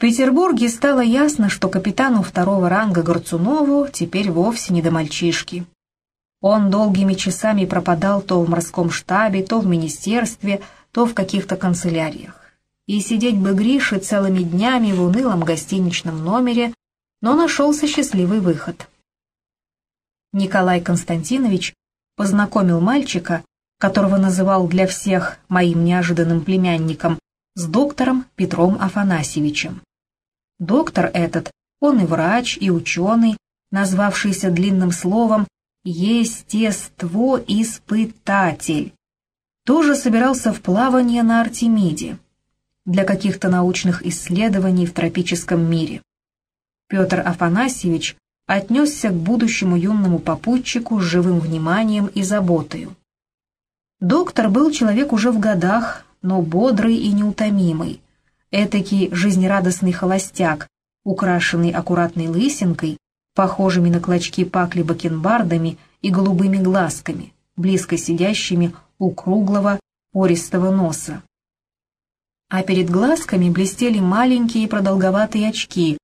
Петербурге стало ясно, что капитану второго ранга Горцунову теперь вовсе не до мальчишки. Он долгими часами пропадал то в морском штабе, то в министерстве, то в каких-то канцеляриях. И сидеть бы Грише целыми днями в унылом гостиничном номере, но нашелся счастливый выход. Николай Константинович познакомил мальчика, которого называл для всех моим неожиданным племянником, с доктором Петром Афанасьевичем. Доктор этот, он и врач, и ученый, назвавшийся длинным словом «естествоиспытатель», тоже собирался в плавание на Артемиде для каких-то научных исследований в тропическом мире. Петр Афанасьевич отнесся к будущему юному попутчику с живым вниманием и заботою. Доктор был человек уже в годах, но бодрый и неутомимый, этакий жизнерадостный холостяк, украшенный аккуратной лысинкой, похожими на клочки пакли бакенбардами и голубыми глазками, близко сидящими у круглого пористого носа. А перед глазками блестели маленькие продолговатые очки,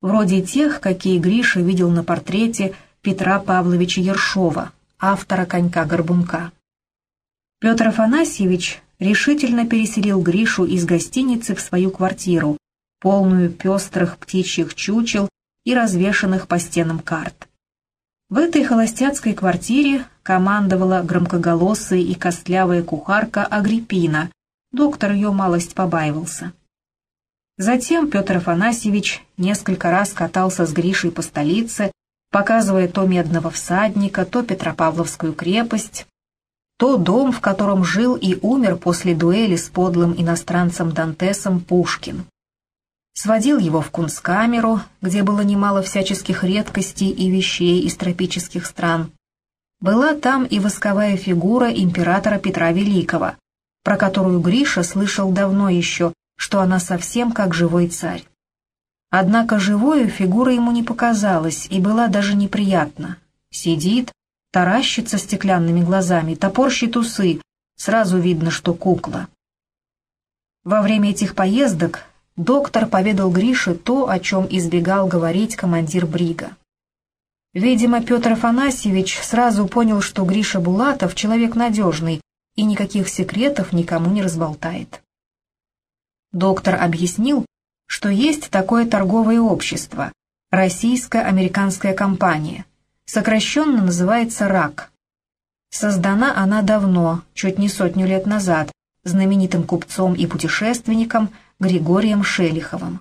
вроде тех, какие Гриша видел на портрете Петра Павловича Ершова, автора «Конька-горбунка». Петр Афанасьевич решительно переселил Гришу из гостиницы в свою квартиру, полную пестрых птичьих чучел и развешанных по стенам карт. В этой холостяцкой квартире командовала громкоголосая и костлявая кухарка Агриппина, доктор ее малость побаивался. Затем Петр Афанасьевич несколько раз катался с Гришей по столице, показывая то медного всадника, то Петропавловскую крепость, то дом, в котором жил и умер после дуэли с подлым иностранцем Дантесом Пушкин. Сводил его в кунсткамеру, где было немало всяческих редкостей и вещей из тропических стран. Была там и восковая фигура императора Петра Великого, про которую Гриша слышал давно еще, что она совсем как живой царь. Однако живою фигура ему не показалась и была даже неприятна. Сидит, таращится стеклянными глазами, топорщит усы, сразу видно, что кукла. Во время этих поездок доктор поведал Грише то, о чем избегал говорить командир Брига. Видимо, Петр Афанасьевич сразу понял, что Гриша Булатов человек надежный и никаких секретов никому не разболтает. Доктор объяснил, что есть такое торговое общество, российско-американская компания, сокращенно называется РАК. Создана она давно, чуть не сотню лет назад, знаменитым купцом и путешественником Григорием Шелиховым.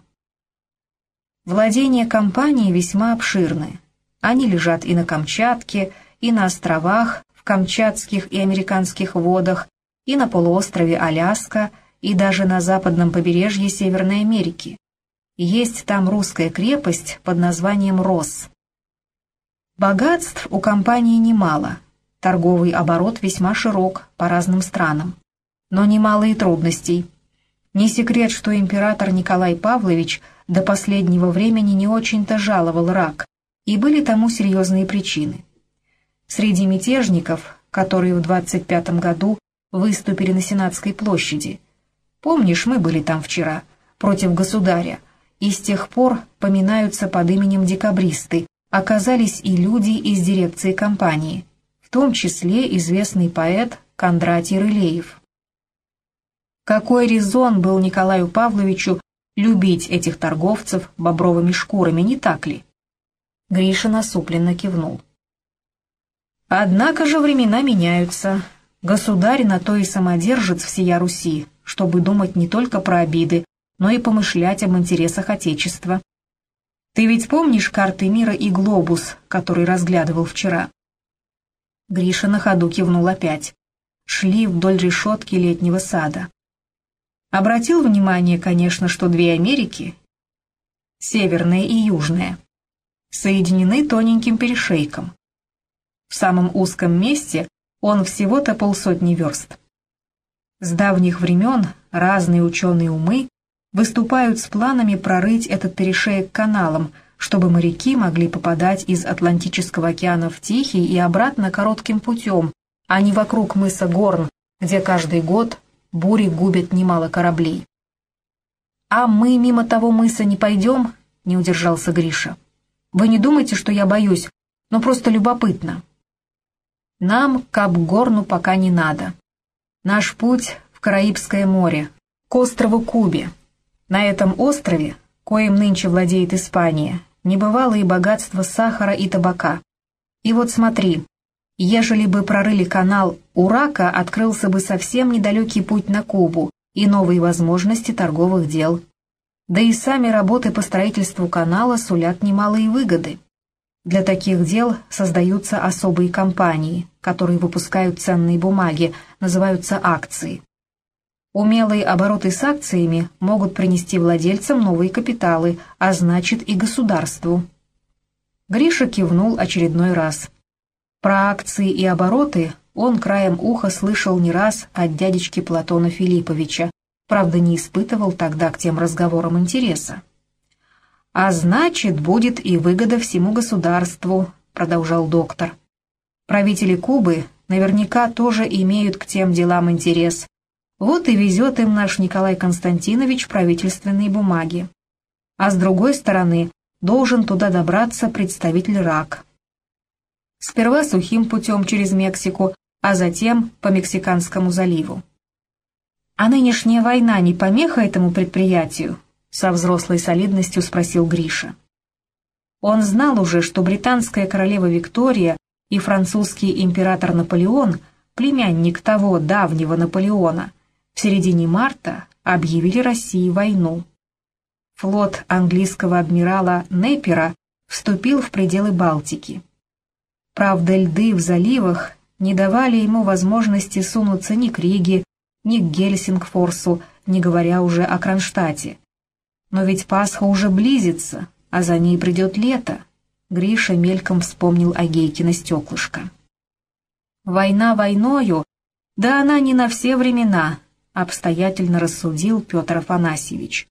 Владения компании весьма обширны. Они лежат и на Камчатке, и на островах, в Камчатских и американских водах, и на полуострове Аляска, и даже на западном побережье Северной Америки. Есть там русская крепость под названием Рос. Богатств у компании немало, торговый оборот весьма широк по разным странам, но немало и трудностей. Не секрет, что император Николай Павлович до последнего времени не очень-то жаловал рак, и были тому серьезные причины. Среди мятежников, которые в 25 году выступили на Сенатской площади, помнишь, мы были там вчера, против государя, и с тех пор поминаются под именем декабристы, оказались и люди из дирекции компании, в том числе известный поэт Кондратий Рылеев. Какой резон был Николаю Павловичу любить этих торговцев бобровыми шкурами, не так ли? Гриша насупленно кивнул. Однако же времена меняются. Государь на то и самодержец всея Руси, чтобы думать не только про обиды, но и помышлять об интересах Отечества. Ты ведь помнишь карты мира и глобус, который разглядывал вчера?» Гриша на ходу кивнул опять. Шли вдоль решетки летнего сада. Обратил внимание, конечно, что две Америки, северная и южная, соединены тоненьким перешейком. В самом узком месте он всего-то полсотни верст. С давних времен разные ученые умы выступают с планами прорыть этот перешеек каналом, чтобы моряки могли попадать из Атлантического океана в Тихий и обратно коротким путем, а не вокруг мыса Горн, где каждый год бури губят немало кораблей. «А мы мимо того мыса не пойдем?» — не удержался Гриша. «Вы не думайте, что я боюсь, но просто любопытно». «Нам к Абгорну пока не надо. Наш путь в Караибское море, к острову Кубе. На этом острове, коим нынче владеет Испания, небывалые богатства сахара и табака. И вот смотри, ежели бы прорыли канал Урака, открылся бы совсем недалекий путь на Кубу и новые возможности торговых дел. Да и сами работы по строительству канала сулят немалые выгоды. Для таких дел создаются особые компании, которые выпускают ценные бумаги, называются акции. Умелые обороты с акциями могут принести владельцам новые капиталы, а значит и государству. Гриша кивнул очередной раз. Про акции и обороты он краем уха слышал не раз от дядечки Платона Филипповича, правда не испытывал тогда к тем разговорам интереса. «А значит, будет и выгода всему государству», — продолжал доктор. «Правители Кубы наверняка тоже имеют к тем делам интерес. Вот и везет им наш Николай Константинович правительственные бумаги. А с другой стороны, должен туда добраться представитель РАК. Сперва сухим путем через Мексику, а затем по Мексиканскому заливу. А нынешняя война не помеха этому предприятию? — со взрослой солидностью спросил Гриша. Он знал уже, что британская королева Виктория и французский император Наполеон, племянник того давнего Наполеона, в середине марта объявили России войну. Флот английского адмирала Неппера вступил в пределы Балтики. Правда, льды в заливах не давали ему возможности сунуться ни к Риге, ни к Гельсингфорсу, не говоря уже о Кронштадте. Но ведь Пасха уже близится, а за ней придет лето. Гриша мельком вспомнил о Гейкино стеклышко. «Война войною, да она не на все времена», — обстоятельно рассудил Петр Афанасьевич.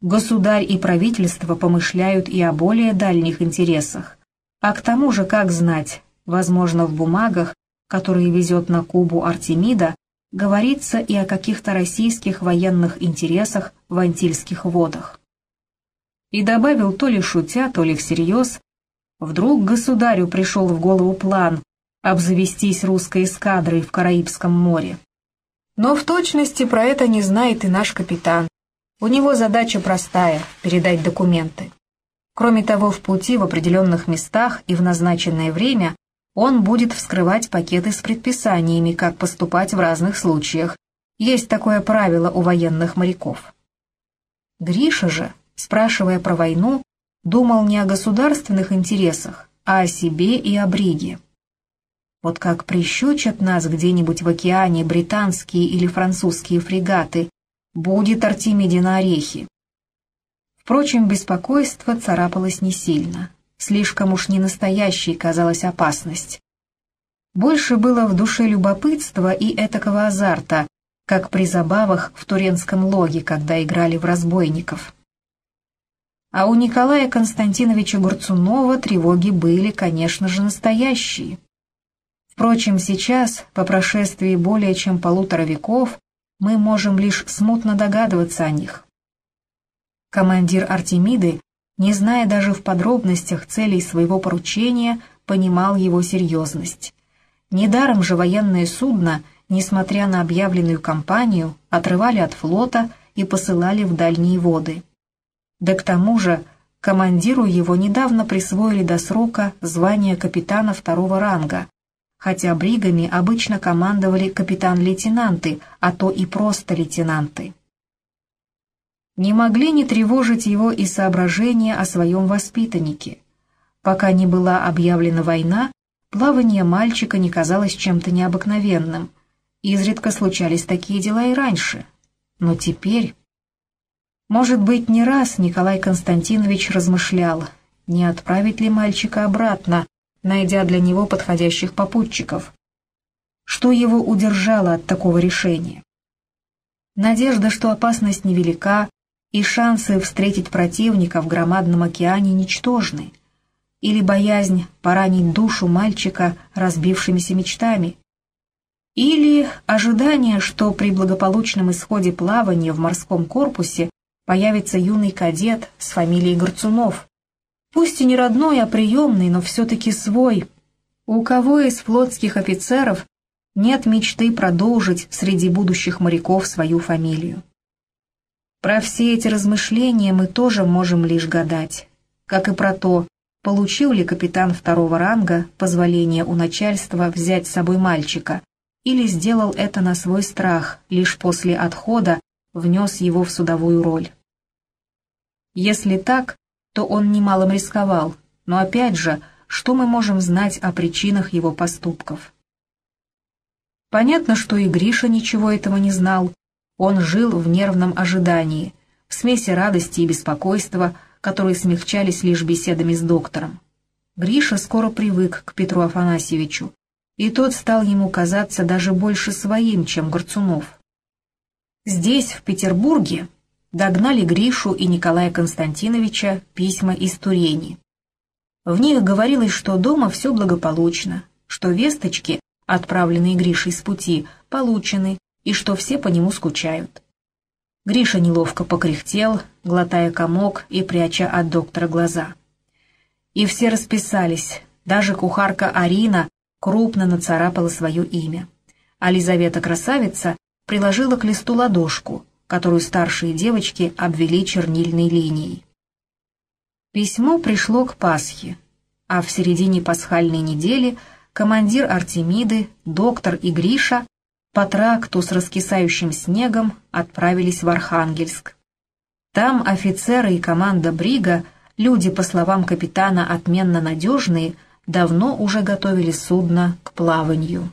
«Государь и правительство помышляют и о более дальних интересах. А к тому же, как знать, возможно, в бумагах, которые везет на Кубу Артемида, говорится и о каких-то российских военных интересах в Антильских водах. И добавил то ли шутя, то ли всерьез, вдруг государю пришел в голову план обзавестись русской эскадрой в Караибском море. Но в точности про это не знает и наш капитан. У него задача простая — передать документы. Кроме того, в пути в определенных местах и в назначенное время он будет вскрывать пакеты с предписаниями, как поступать в разных случаях. Есть такое правило у военных моряков. Гриша же, спрашивая про войну, думал не о государственных интересах, а о себе и о бриге. Вот как прищучат нас где-нибудь в океане британские или французские фрегаты, будет Артемиде на орехи. Впрочем, беспокойство царапалось не сильно. Слишком уж ненастоящей казалась опасность. Больше было в душе любопытства и этакого азарта, как при забавах в Туренском логе, когда играли в разбойников. А у Николая Константиновича Гурцунова тревоги были, конечно же, настоящие. Впрочем, сейчас, по прошествии более чем полутора веков, мы можем лишь смутно догадываться о них. Командир Артемиды не зная даже в подробностях целей своего поручения, понимал его серьезность. Недаром же военное судно, несмотря на объявленную кампанию, отрывали от флота и посылали в дальние воды. Да к тому же командиру его недавно присвоили до срока звание капитана второго ранга, хотя бригами обычно командовали капитан-лейтенанты, а то и просто лейтенанты не могли не тревожить его и соображения о своем воспитаннике. Пока не была объявлена война, плавание мальчика не казалось чем-то необыкновенным. Изредка случались такие дела и раньше. Но теперь... Может быть, не раз Николай Константинович размышлял, не отправить ли мальчика обратно, найдя для него подходящих попутчиков. Что его удержало от такого решения? Надежда, что опасность невелика, и шансы встретить противника в громадном океане ничтожны, или боязнь поранить душу мальчика разбившимися мечтами, или ожидание, что при благополучном исходе плавания в морском корпусе появится юный кадет с фамилией Горцунов. Пусть и не родной, а приемный, но все-таки свой. У кого из флотских офицеров нет мечты продолжить среди будущих моряков свою фамилию? Про все эти размышления мы тоже можем лишь гадать, как и про то, получил ли капитан второго ранга позволение у начальства взять с собой мальчика, или сделал это на свой страх, лишь после отхода внес его в судовую роль. Если так, то он немалом рисковал, но опять же, что мы можем знать о причинах его поступков? Понятно, что и Гриша ничего этого не знал. Он жил в нервном ожидании, в смеси радости и беспокойства, которые смягчались лишь беседами с доктором. Гриша скоро привык к Петру Афанасьевичу, и тот стал ему казаться даже больше своим, чем Горцунов. Здесь, в Петербурге, догнали Гришу и Николая Константиновича письма из Турени. В них говорилось, что дома все благополучно, что весточки, отправленные Гришей с пути, получены, и что все по нему скучают. Гриша неловко покряхтел, глотая комок и пряча от доктора глаза. И все расписались, даже кухарка Арина крупно нацарапала свое имя. А Лизавета-красавица приложила к листу ладошку, которую старшие девочки обвели чернильной линией. Письмо пришло к Пасхе, а в середине пасхальной недели командир Артемиды, доктор и Гриша по тракту с раскисающим снегом отправились в Архангельск. Там офицеры и команда Брига, люди, по словам капитана, отменно надежные, давно уже готовили судно к плаванию.